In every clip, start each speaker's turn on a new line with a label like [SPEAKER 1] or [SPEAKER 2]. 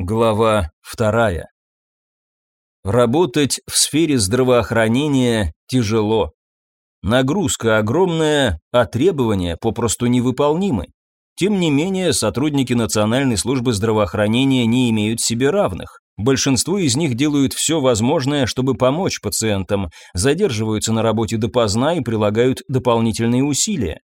[SPEAKER 1] Глава вторая. Работать в сфере здравоохранения тяжело. Нагрузка огромная, а требования попросту невыполнимы. Тем не менее, сотрудники Национальной службы здравоохранения не имеют себе равных. Большинство из них делают все возможное, чтобы помочь пациентам, задерживаются на работе допоздна и прилагают дополнительные усилия.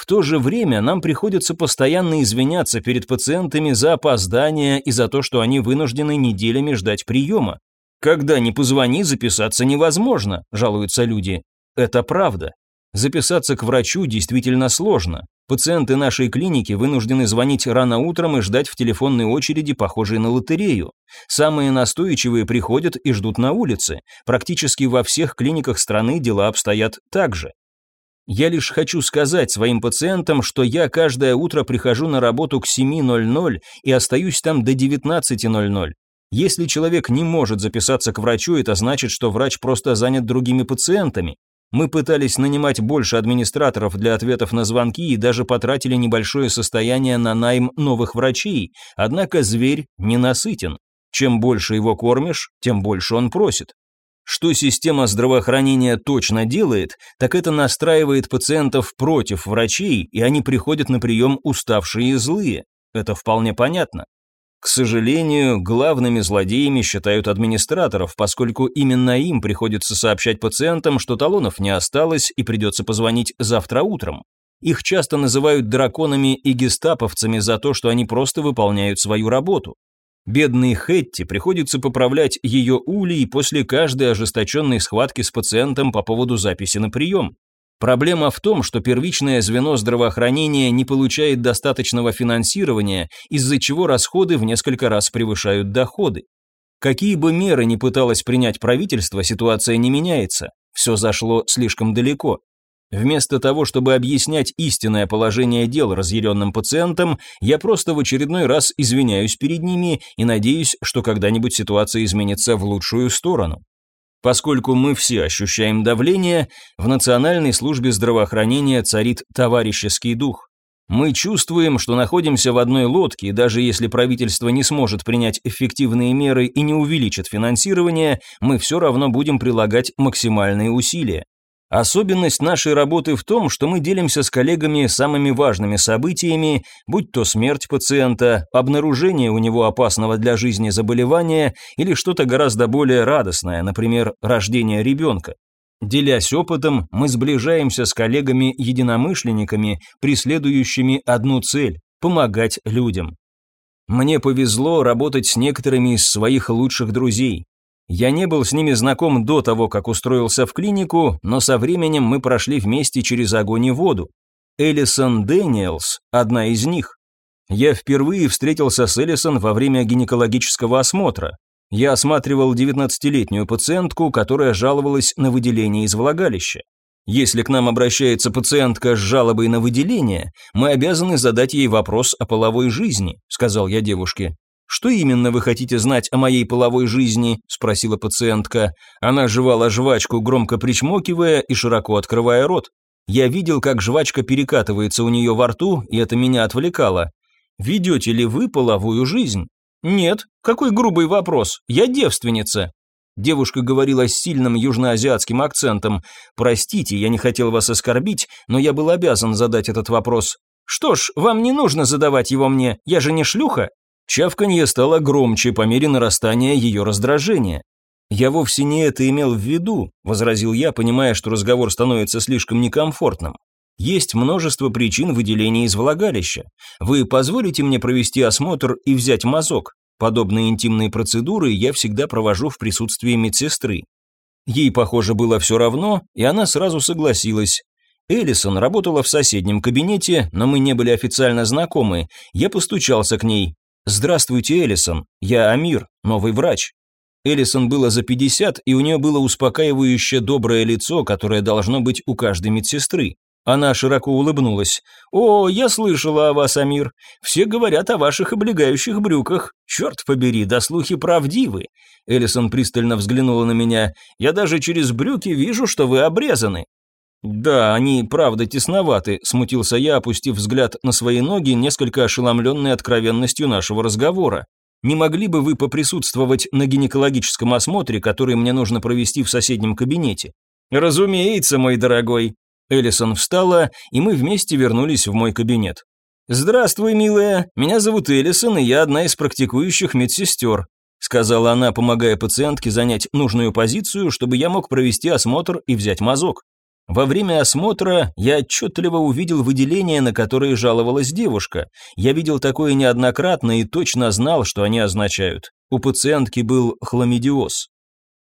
[SPEAKER 1] В то же время нам приходится постоянно извиняться перед пациентами за опоздание и за то, что они вынуждены неделями ждать приема. Когда ни позвони, записаться невозможно, жалуются люди. Это правда. Записаться к врачу действительно сложно. Пациенты нашей клиники вынуждены звонить рано утром и ждать в телефонной очереди, похожей на лотерею. Самые настойчивые приходят и ждут на улице. Практически во всех клиниках страны дела обстоят так же. Я лишь хочу сказать своим пациентам, что я каждое утро прихожу на работу к 7.00 и остаюсь там до 19.00. Если человек не может записаться к врачу, это значит, что врач просто занят другими пациентами. Мы пытались нанимать больше администраторов для ответов на звонки и даже потратили небольшое состояние на найм новых врачей, однако зверь ненасытен. Чем больше его кормишь, тем больше он просит. Что система здравоохранения точно делает, так это настраивает пациентов против врачей, и они приходят на прием уставшие и злые. Это вполне понятно. К сожалению, главными злодеями считают администраторов, поскольку именно им приходится сообщать пациентам, что талонов не осталось и придется позвонить завтра утром. Их часто называют драконами и гестаповцами за то, что они просто выполняют свою работу. Бедной Хетти приходится поправлять ее улей после каждой ожесточенной схватки с пациентом по поводу записи на прием. Проблема в том, что первичное звено здравоохранения не получает достаточного финансирования, из-за чего расходы в несколько раз превышают доходы. Какие бы меры ни пыталось принять правительство, ситуация не меняется. Все зашло слишком далеко. Вместо того, чтобы объяснять истинное положение дел разъяренным пациентам, я просто в очередной раз извиняюсь перед ними и надеюсь, что когда-нибудь ситуация изменится в лучшую сторону. Поскольку мы все ощущаем давление, в Национальной службе здравоохранения царит товарищеский дух. Мы чувствуем, что находимся в одной лодке, и даже если правительство не сможет принять эффективные меры и не увеличит финансирование, мы все равно будем прилагать максимальные усилия. Особенность нашей работы в том, что мы делимся с коллегами самыми важными событиями, будь то смерть пациента, обнаружение у него опасного для жизни заболевания или что-то гораздо более радостное, например, рождение ребенка. Делясь опытом, мы сближаемся с коллегами-единомышленниками, преследующими одну цель – помогать людям. Мне повезло работать с некоторыми из своих лучших друзей. Я не был с ними знаком до того, как устроился в клинику, но со временем мы прошли вместе через огонь и воду. Элисон Дэниелс – одна из них. Я впервые встретился с Элисон во время гинекологического осмотра. Я осматривал 19-летнюю пациентку, которая жаловалась на выделение из влагалища. Если к нам обращается пациентка с жалобой на выделение, мы обязаны задать ей вопрос о половой жизни, сказал я девушке. «Что именно вы хотите знать о моей половой жизни?» – спросила пациентка. Она жевала жвачку, громко причмокивая и широко открывая рот. Я видел, как жвачка перекатывается у нее во рту, и это меня отвлекало. «Ведете ли вы половую жизнь?» «Нет. Какой грубый вопрос. Я девственница». Девушка говорила с сильным южноазиатским акцентом. «Простите, я не хотел вас оскорбить, но я был обязан задать этот вопрос». «Что ж, вам не нужно задавать его мне, я же не шлюха». Чавканье стало громче по мере нарастания ее раздражения. «Я вовсе не это имел в виду», – возразил я, понимая, что разговор становится слишком некомфортным. «Есть множество причин выделения из влагалища. Вы позволите мне провести осмотр и взять мазок? Подобные интимные процедуры я всегда провожу в присутствии медсестры». Ей, похоже, было все равно, и она сразу согласилась. Эллисон работала в соседнем кабинете, но мы не были официально знакомы. Я постучался к ней. «Здравствуйте, Эллисон. Я Амир, новый врач». Эллисон было за 50, и у нее было успокаивающее доброе лицо, которое должно быть у каждой медсестры. Она широко улыбнулась. «О, я слышала о вас, Амир. Все говорят о ваших облегающих брюках. Черт побери, да слухи правдивы». Эллисон пристально взглянула на меня. «Я даже через брюки вижу, что вы обрезаны. «Да, они, правда, тесноваты», – смутился я, опустив взгляд на свои ноги, несколько ошеломленный откровенностью нашего разговора. Не могли бы вы поприсутствовать на гинекологическом осмотре, который мне нужно провести в соседнем кабинете? Разумеется, мой дорогой. Эллисон встала, и мы вместе вернулись в мой кабинет. «Здравствуй, милая. Меня зовут Эллисон, и я одна из практикующих медсестер», сказала она, помогая пациентке занять нужную позицию, чтобы я мог провести осмотр и взять мазок. Во время осмотра я отчетливо увидел выделения, на которые жаловалась девушка. Я видел такое неоднократно и точно знал, что они означают. У пациентки был хламидиоз.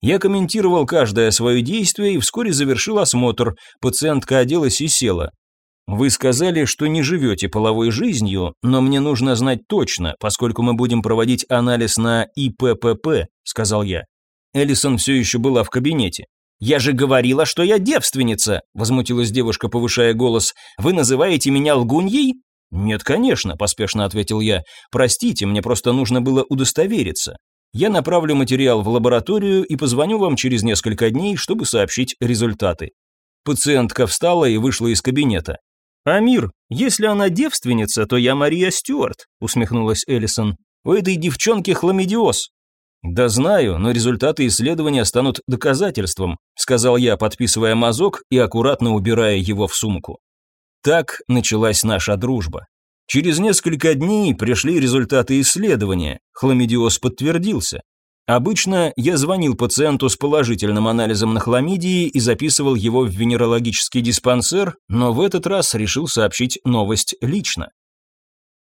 [SPEAKER 1] Я комментировал каждое свое действие и вскоре завершил осмотр. Пациентка оделась и села. «Вы сказали, что не живете половой жизнью, но мне нужно знать точно, поскольку мы будем проводить анализ на ИППП», — сказал я. Эллисон все еще была в кабинете. «Я же говорила, что я девственница!» – возмутилась девушка, повышая голос. «Вы называете меня лгуньей?» «Нет, конечно», – поспешно ответил я. «Простите, мне просто нужно было удостовериться. Я направлю материал в лабораторию и позвоню вам через несколько дней, чтобы сообщить результаты». Пациентка встала и вышла из кабинета. «Амир, если она девственница, то я Мария Стюарт», – усмехнулась Эллисон. «У этой девчонки хламидиоз. «Да знаю, но результаты исследования станут доказательством», сказал я, подписывая мазок и аккуратно убирая его в сумку. Так началась наша дружба. Через несколько дней пришли результаты исследования, хламидиоз подтвердился. Обычно я звонил пациенту с положительным анализом на хламидии и записывал его в венерологический диспансер, но в этот раз решил сообщить новость лично.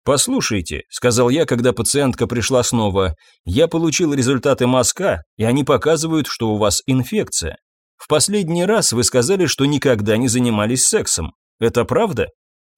[SPEAKER 1] «Послушайте», – сказал я, когда пациентка пришла снова, – «я получил результаты мазка, и они показывают, что у вас инфекция. В последний раз вы сказали, что никогда не занимались сексом. Это правда?»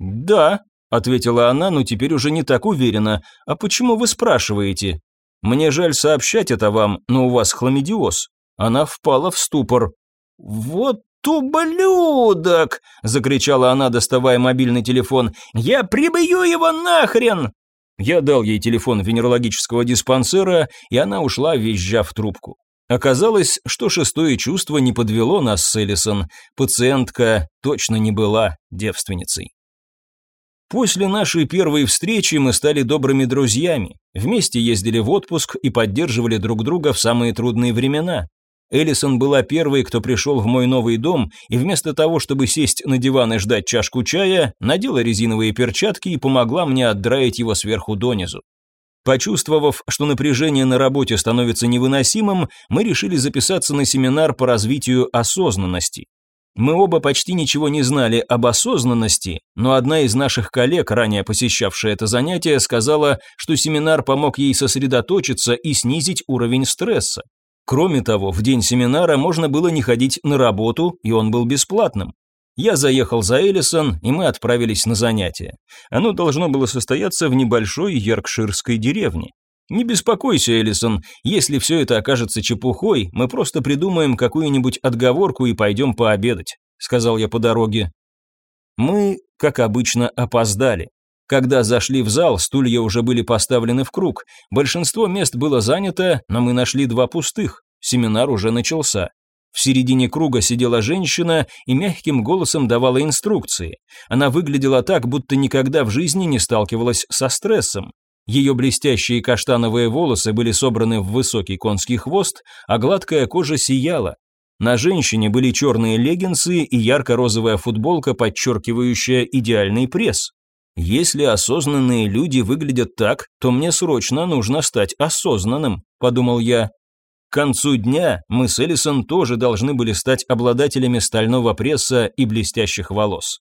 [SPEAKER 1] «Да», – ответила она, но теперь уже не так уверенно. «А почему вы спрашиваете?» «Мне жаль сообщать это вам, но у вас хламидиоз». Она впала в ступор. «Вот «Ублюдок!» – закричала она, доставая мобильный телефон. «Я прибью его нахрен!» Я дал ей телефон венерологического диспансера, и она ушла, визжа в трубку. Оказалось, что шестое чувство не подвело нас с Эллисон. Пациентка точно не была девственницей. После нашей первой встречи мы стали добрыми друзьями. Вместе ездили в отпуск и поддерживали друг друга в самые трудные времена. Эллисон была первой, кто пришел в мой новый дом, и вместо того, чтобы сесть на диван и ждать чашку чая, надела резиновые перчатки и помогла мне отдраить его сверху донизу. Почувствовав, что напряжение на работе становится невыносимым, мы решили записаться на семинар по развитию осознанности. Мы оба почти ничего не знали об осознанности, но одна из наших коллег, ранее посещавшая это занятие, сказала, что семинар помог ей сосредоточиться и снизить уровень стресса. Кроме того, в день семинара можно было не ходить на работу, и он был бесплатным. Я заехал за Эллисон, и мы отправились на занятие. Оно должно было состояться в небольшой йоркширской деревне. Не беспокойся, Эллисон, если все это окажется чепухой, мы просто придумаем какую-нибудь отговорку и пойдем пообедать, сказал я по дороге. Мы, как обычно, опоздали. Когда зашли в зал, стулья уже были поставлены в круг. Большинство мест было занято, но мы нашли два пустых. Семинар уже начался. В середине круга сидела женщина и мягким голосом давала инструкции. Она выглядела так, будто никогда в жизни не сталкивалась со стрессом. Ее блестящие каштановые волосы были собраны в высокий конский хвост, а гладкая кожа сияла. На женщине были черные леггинсы и ярко-розовая футболка, подчеркивающая идеальный пресс. Если осознанные люди выглядят так, то мне срочно нужно стать осознанным, подумал я. К концу дня мы с Элисон тоже должны были стать обладателями стального пресса и блестящих волос.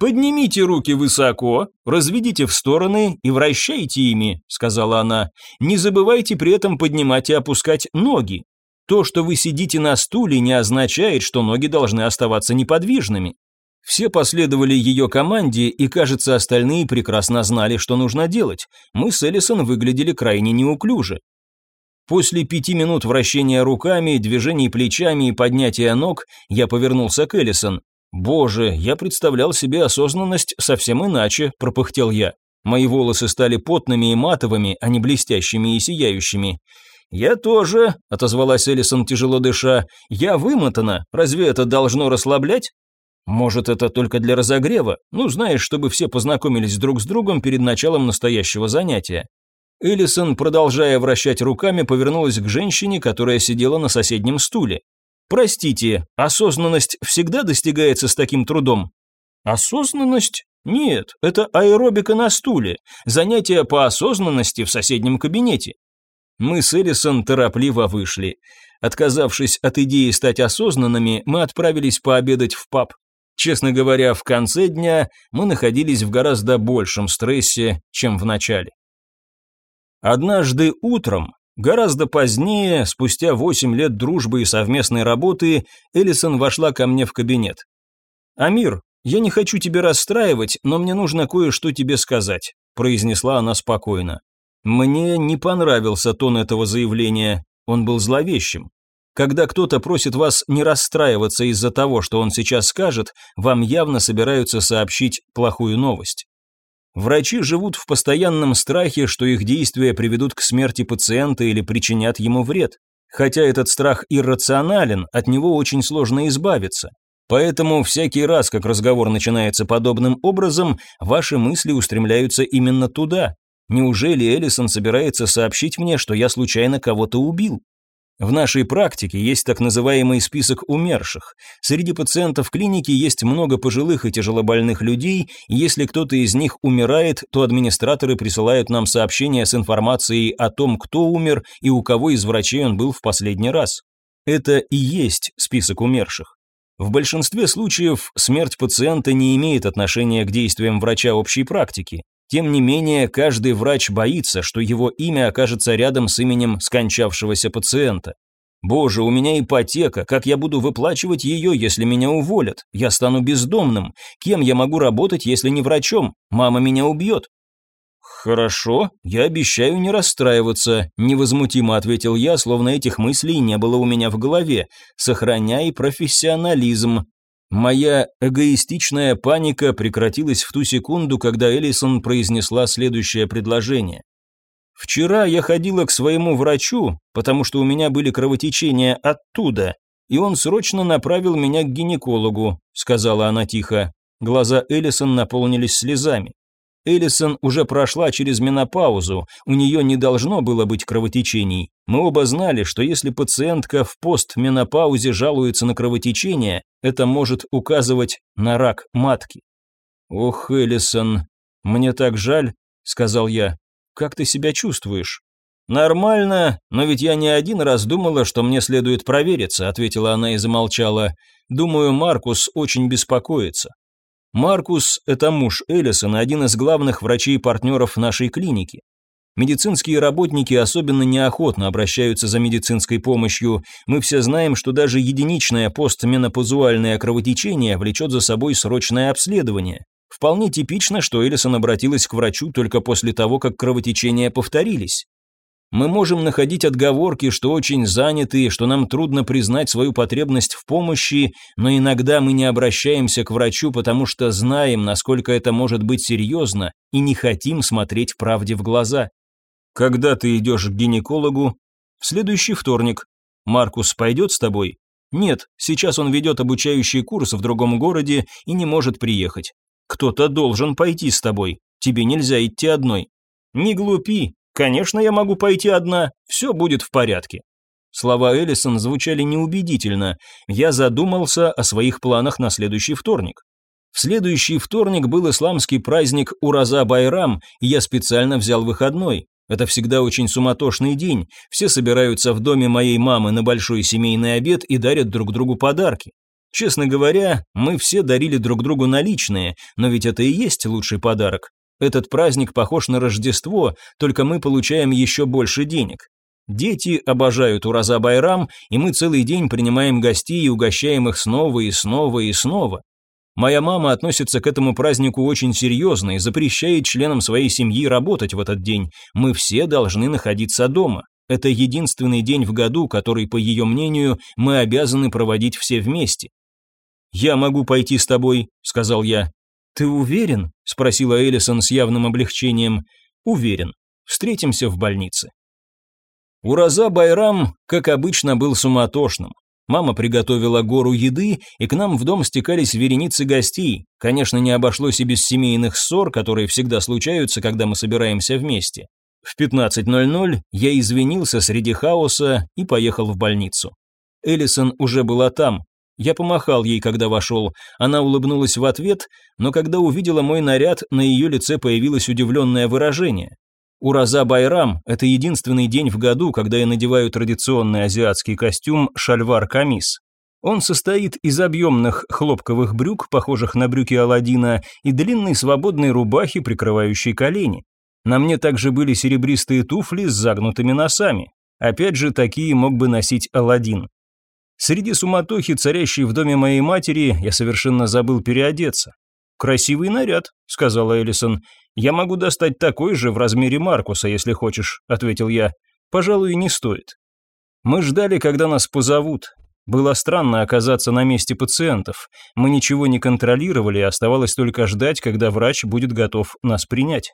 [SPEAKER 1] «Поднимите руки высоко, разведите в стороны и вращайте ими», — сказала она. «Не забывайте при этом поднимать и опускать ноги. То, что вы сидите на стуле, не означает, что ноги должны оставаться неподвижными. Все последовали ее команде, и, кажется, остальные прекрасно знали, что нужно делать. Мы с Эллисон выглядели крайне неуклюже. После пяти минут вращения руками, движений плечами и поднятия ног, я повернулся к Эллисон. «Боже, я представлял себе осознанность совсем иначе», – пропыхтел я. Мои волосы стали потными и матовыми, а не блестящими и сияющими. «Я тоже», – отозвалась Эллисон, тяжело дыша. «Я вымотана. Разве это должно расслаблять?» Может, это только для разогрева? Ну, знаешь, чтобы все познакомились друг с другом перед началом настоящего занятия. Эллисон, продолжая вращать руками, повернулась к женщине, которая сидела на соседнем стуле. «Простите, осознанность всегда достигается с таким трудом?» «Осознанность? Нет, это аэробика на стуле, занятие по осознанности в соседнем кабинете». Мы с Эллисон торопливо вышли. Отказавшись от идеи стать осознанными, мы отправились пообедать в паб. Честно говоря, в конце дня мы находились в гораздо большем стрессе, чем в начале. Однажды утром, гораздо позднее, спустя 8 лет дружбы и совместной работы, Эллисон вошла ко мне в кабинет. «Амир, я не хочу тебя расстраивать, но мне нужно кое-что тебе сказать», произнесла она спокойно. Мне не понравился тон этого заявления, он был зловещим. Когда кто-то просит вас не расстраиваться из-за того, что он сейчас скажет, вам явно собираются сообщить плохую новость. Врачи живут в постоянном страхе, что их действия приведут к смерти пациента или причинят ему вред. Хотя этот страх иррационален, от него очень сложно избавиться. Поэтому всякий раз, как разговор начинается подобным образом, ваши мысли устремляются именно туда. Неужели Эллисон собирается сообщить мне, что я случайно кого-то убил? В нашей практике есть так называемый список умерших. Среди пациентов клиники есть много пожилых и тяжелобольных людей, и если кто-то из них умирает, то администраторы присылают нам сообщения с информацией о том, кто умер и у кого из врачей он был в последний раз. Это и есть список умерших. В большинстве случаев смерть пациента не имеет отношения к действиям врача общей практики. Тем не менее, каждый врач боится, что его имя окажется рядом с именем скончавшегося пациента. Боже, у меня ипотека, как я буду выплачивать ее, если меня уволят? Я стану бездомным. Кем я могу работать, если не врачом? Мама меня убьет. Хорошо, я обещаю не расстраиваться, невозмутимо ответил я, словно этих мыслей не было у меня в голове. Сохраняй профессионализм. Моя эгоистичная паника прекратилась в ту секунду, когда Элисон произнесла следующее предложение. «Вчера я ходила к своему врачу, потому что у меня были кровотечения оттуда, и он срочно направил меня к гинекологу», сказала она тихо. Глаза Элисон наполнились слезами. Эллисон уже прошла через менопаузу, у нее не должно было быть кровотечений. Мы оба знали, что если пациентка в постменопаузе жалуется на кровотечение, это может указывать на рак матки. «Ох, Эллисон, мне так жаль», — сказал я. «Как ты себя чувствуешь?» «Нормально, но ведь я не один раз думала, что мне следует провериться», — ответила она и замолчала. «Думаю, Маркус очень беспокоится». Маркус – это муж Эллисона, один из главных врачей-партнеров нашей клиники. Медицинские работники особенно неохотно обращаются за медицинской помощью. Мы все знаем, что даже единичное постменопаузуальное кровотечение влечет за собой срочное обследование. Вполне типично, что Эллисон обратилась к врачу только после того, как кровотечения повторились. Мы можем находить отговорки, что очень заняты, что нам трудно признать свою потребность в помощи, но иногда мы не обращаемся к врачу, потому что знаем, насколько это может быть серьезно, и не хотим смотреть правде в глаза. Когда ты идешь к гинекологу? В следующий вторник. Маркус пойдет с тобой? Нет, сейчас он ведет обучающий курс в другом городе и не может приехать. Кто-то должен пойти с тобой. Тебе нельзя идти одной. Не глупи, Конечно, я могу пойти одна, все будет в порядке. Слова Эллисон звучали неубедительно. Я задумался о своих планах на следующий вторник. В следующий вторник был исламский праздник Ураза Байрам, и я специально взял выходной. Это всегда очень суматошный день. Все собираются в доме моей мамы на большой семейный обед и дарят друг другу подарки. Честно говоря, мы все дарили друг другу наличные, но ведь это и есть лучший подарок. Этот праздник похож на Рождество, только мы получаем еще больше денег. Дети обожают Ураза Байрам, и мы целый день принимаем гостей и угощаем их снова и снова и снова. Моя мама относится к этому празднику очень серьезно и запрещает членам своей семьи работать в этот день. Мы все должны находиться дома. Это единственный день в году, который, по ее мнению, мы обязаны проводить все вместе. «Я могу пойти с тобой», — сказал я. «Ты уверен?» – спросила Эллисон с явным облегчением. «Уверен. Встретимся в больнице». Ураза Байрам, как обычно, был суматошным. Мама приготовила гору еды, и к нам в дом стекались вереницы гостей. Конечно, не обошлось и без семейных ссор, которые всегда случаются, когда мы собираемся вместе. В 15.00 я извинился среди хаоса и поехал в больницу. Эллисон уже была там. Я помахал ей, когда вошел. Она улыбнулась в ответ, но когда увидела мой наряд, на ее лице появилось удивленное выражение. Ураза Байрам – это единственный день в году, когда я надеваю традиционный азиатский костюм шальвар-камис. Он состоит из объемных хлопковых брюк, похожих на брюки Аладдина, и длинной свободной рубахи, прикрывающей колени. На мне также были серебристые туфли с загнутыми носами. Опять же, такие мог бы носить Аладдин. Среди суматохи, царящей в доме моей матери, я совершенно забыл переодеться. «Красивый наряд», — сказала Эллисон. «Я могу достать такой же в размере Маркуса, если хочешь», — ответил я. «Пожалуй, не стоит». Мы ждали, когда нас позовут. Было странно оказаться на месте пациентов. Мы ничего не контролировали, оставалось только ждать, когда врач будет готов нас принять.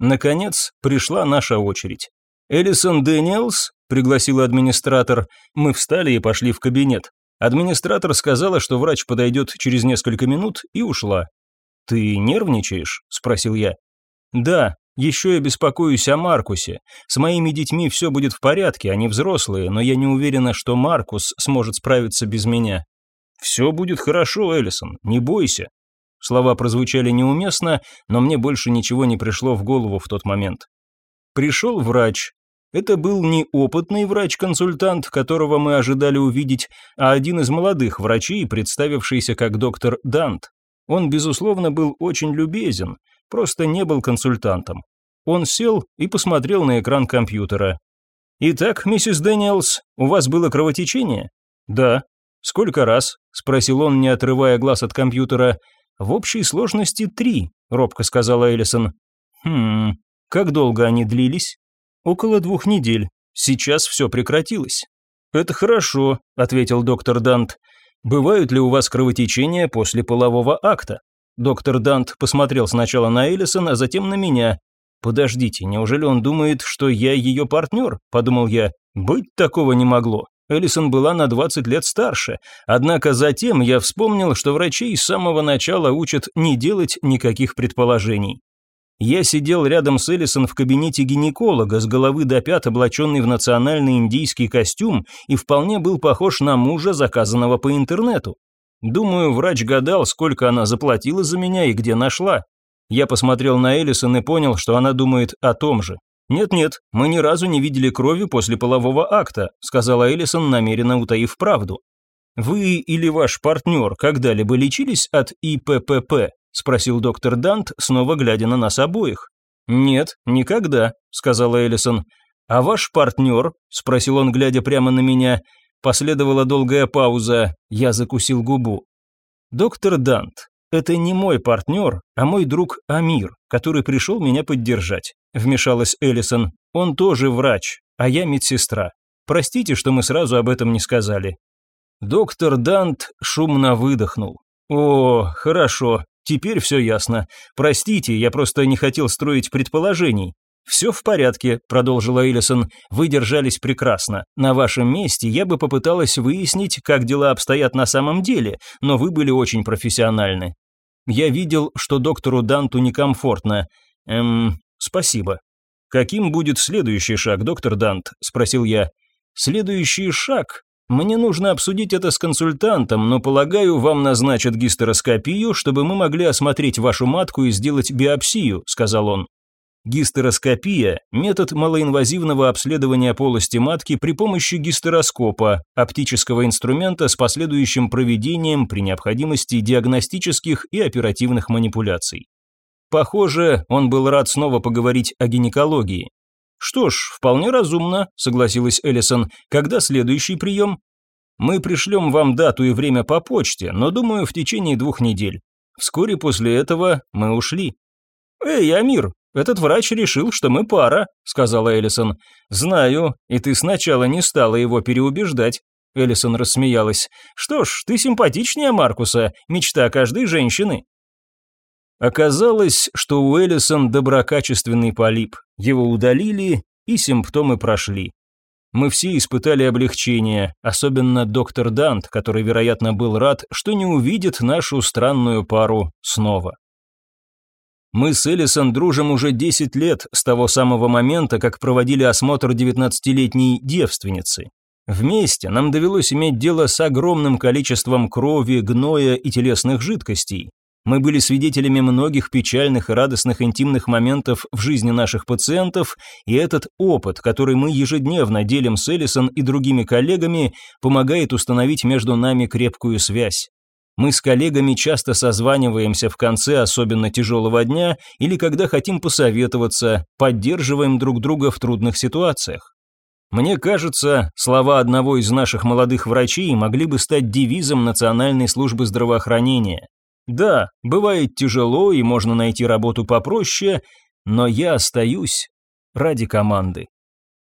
[SPEAKER 1] Наконец, пришла наша очередь. «Элисон Дэниелс?» – пригласил администратор. Мы встали и пошли в кабинет. Администратор сказала, что врач подойдет через несколько минут, и ушла. «Ты нервничаешь?» – спросил я. «Да, еще я беспокоюсь о Маркусе. С моими детьми все будет в порядке, они взрослые, но я не уверена, что Маркус сможет справиться без меня. Все будет хорошо, Эллисон, не бойся. Слова прозвучали неуместно, но мне больше ничего не пришло в голову в тот момент. Пришел врач. Это был не опытный врач-консультант, которого мы ожидали увидеть, а один из молодых врачей, представившийся как доктор Дант. Он, безусловно, был очень любезен, просто не был консультантом. Он сел и посмотрел на экран компьютера. «Итак, миссис Дэниелс, у вас было кровотечение?» «Да». «Сколько раз?» – спросил он, не отрывая глаз от компьютера. «В общей сложности три», – робко сказала Эллисон. «Хм, как долго они длились?» «Около двух недель. Сейчас все прекратилось». «Это хорошо», – ответил доктор Дант. «Бывают ли у вас кровотечения после полового акта?» Доктор Дант посмотрел сначала на Эллисон, а затем на меня. «Подождите, неужели он думает, что я ее партнер?» – подумал я. «Быть такого не могло». Эллисон была на 20 лет старше, однако затем я вспомнил, что врачей с самого начала учат не делать никаких предположений. Я сидел рядом с Эллисон в кабинете гинеколога, с головы до пят облаченный в национальный индийский костюм и вполне был похож на мужа, заказанного по интернету. Думаю, врач гадал, сколько она заплатила за меня и где нашла. Я посмотрел на Элисон и понял, что она думает о том же. «Нет-нет, мы ни разу не видели крови после полового акта», сказала Элисон, намеренно утаив правду. «Вы или ваш партнер когда-либо лечились от ИППП?» Спросил доктор Дант, снова глядя на нас обоих. «Нет, никогда», сказала Элисон. «А ваш партнер?» спросил он, глядя прямо на меня. Последовала долгая пауза, я закусил губу. «Доктор Дант, это не мой партнер, а мой друг Амир, который пришел меня поддержать», вмешалась Эллисон. «Он тоже врач, а я медсестра. Простите, что мы сразу об этом не сказали». Доктор Дант шумно выдохнул. «О, хорошо, теперь все ясно. Простите, я просто не хотел строить предположений. «Все в порядке», – продолжила Эллисон. «Вы держались прекрасно. На вашем месте я бы попыталась выяснить, как дела обстоят на самом деле, но вы были очень профессиональны. Я видел, что доктору Данту некомфортно. Эм, спасибо». «Каким будет следующий шаг, доктор Дант?» – спросил я. «Следующий шаг? Мне нужно обсудить это с консультантом, но, полагаю, вам назначат гистероскопию, чтобы мы могли осмотреть вашу матку и сделать биопсию», – сказал он. Гистероскопия – метод малоинвазивного обследования полости матки при помощи гистероскопа, оптического инструмента с последующим проведением при необходимости диагностических и оперативных манипуляций. Похоже, он был рад снова поговорить о гинекологии. «Что ж, вполне разумно», – согласилась Эллисон. «Когда следующий прием?» «Мы пришлем вам дату и время по почте, но, думаю, в течение двух недель. Вскоре после этого мы ушли». «Эй, Амир, «Этот врач решил, что мы пара», — сказала Эллисон. «Знаю, и ты сначала не стала его переубеждать». Эллисон рассмеялась. «Что ж, ты симпатичнее Маркуса, мечта каждой женщины». Оказалось, что у Эллисон доброкачественный полип. Его удалили, и симптомы прошли. Мы все испытали облегчение, особенно доктор Дант, который, вероятно, был рад, что не увидит нашу странную пару снова. Мы с Элисон дружим уже 10 лет, с того самого момента, как проводили осмотр 19-летней девственницы. Вместе нам довелось иметь дело с огромным количеством крови, гноя и телесных жидкостей. Мы были свидетелями многих печальных и радостных интимных моментов в жизни наших пациентов, и этот опыт, который мы ежедневно делим с Эллисон и другими коллегами, помогает установить между нами крепкую связь. Мы с коллегами часто созваниваемся в конце особенно тяжелого дня или когда хотим посоветоваться, поддерживаем друг друга в трудных ситуациях. Мне кажется, слова одного из наших молодых врачей могли бы стать девизом Национальной службы здравоохранения. Да, бывает тяжело и можно найти работу попроще, но я остаюсь ради команды.